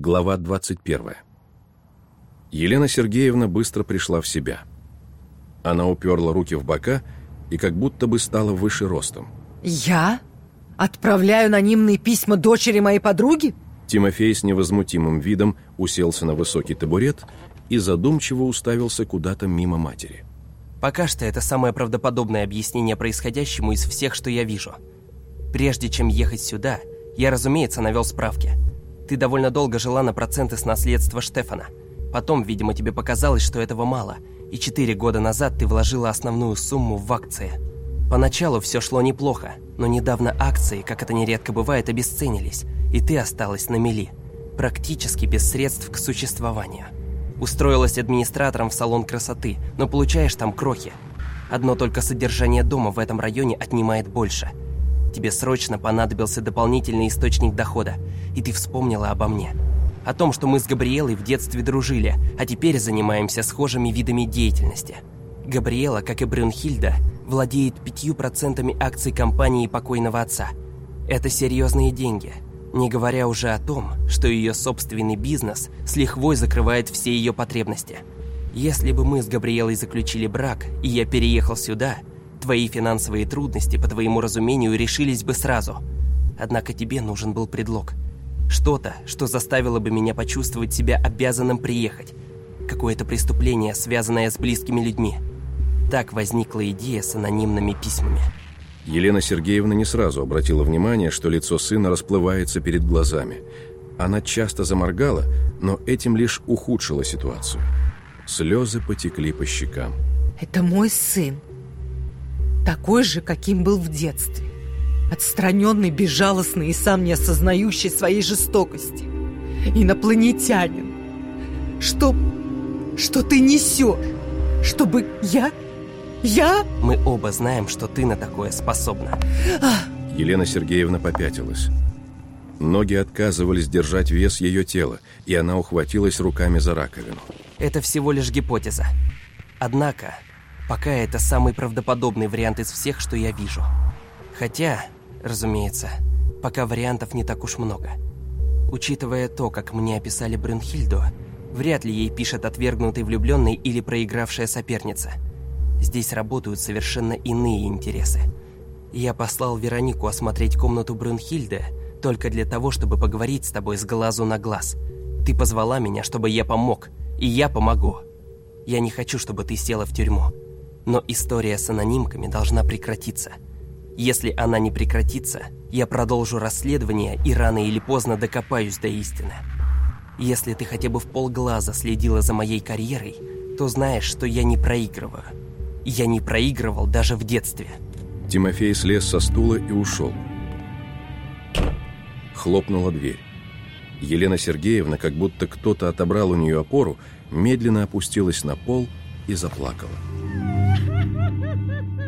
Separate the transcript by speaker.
Speaker 1: Глава 21. Елена Сергеевна быстро пришла в себя. Она уперла руки в бока и как будто бы стала выше ростом.
Speaker 2: Я? Отправляю анонимные письма дочери моей подруги?
Speaker 1: Тимофей с невозмутимым видом уселся на высокий табурет и задумчиво уставился куда-то мимо матери.
Speaker 3: Пока что это самое правдоподобное объяснение происходящему из всех, что я вижу. Прежде чем ехать сюда, я, разумеется, навел справки. Ты довольно долго жила на проценты с наследства Штефана. Потом, видимо, тебе показалось, что этого мало, и четыре года назад ты вложила основную сумму в акции. Поначалу все шло неплохо, но недавно акции, как это нередко бывает, обесценились, и ты осталась на мели, практически без средств к существованию. Устроилась администратором в салон красоты, но получаешь там крохи. Одно только содержание дома в этом районе отнимает больше. Тебе срочно понадобился дополнительный источник дохода, и ты вспомнила обо мне. О том, что мы с Габриэлой в детстве дружили, а теперь занимаемся схожими видами деятельности. Габриэла, как и Брюнхильда, владеет пятью процентами акций компании покойного отца. Это серьезные деньги – не говоря уже о том, что ее собственный бизнес с лихвой закрывает все ее потребности. Если бы мы с Габриэлой заключили брак, и я переехал сюда, твои финансовые трудности, по твоему разумению, решились бы сразу. Однако тебе нужен был предлог. Что-то, что заставило бы меня почувствовать себя обязанным приехать. Какое-то преступление, связанное с близкими людьми. Так возникла идея с анонимными письмами.
Speaker 1: Елена Сергеевна не сразу обратила внимание, что лицо сына расплывается перед глазами. Она часто заморгала, но этим лишь ухудшила ситуацию. Слезы потекли по щекам.
Speaker 2: Это мой сын. Такой же, каким был в детстве. Отстраненный, безжалостный и сам не осознающий своей жестокости. Инопланетянин. Что... что ты несешь? Чтобы я я?
Speaker 3: Мы оба знаем, что ты на такое способна.
Speaker 1: Елена Сергеевна попятилась. Ноги отказывались держать вес ее тела, и она ухватилась руками за раковину.
Speaker 3: Это всего лишь гипотеза. Однако, пока это самый правдоподобный вариант из всех, что я вижу. Хотя, разумеется, пока вариантов не так уж много. Учитывая то, как мне описали Брюнхильду, вряд ли ей пишет отвергнутый влюбленный или проигравшая соперница – Здесь работают совершенно иные интересы. Я послал Веронику осмотреть комнату Брюнхильды только для того, чтобы поговорить с тобой с глазу на глаз. Ты позвала меня, чтобы я помог, и я помогу. Я не хочу, чтобы ты села в тюрьму. Но история с анонимками должна прекратиться. Если она не прекратится, я продолжу расследование и рано или поздно докопаюсь до истины. Если ты хотя бы в полглаза следила за моей карьерой, то знаешь, что я не проигрываю. Я не проигрывал даже в детстве.
Speaker 1: Тимофей слез со стула и ушел. Хлопнула дверь. Елена Сергеевна, как будто кто-то отобрал у нее опору, медленно опустилась на пол и заплакала. Ha ha ha!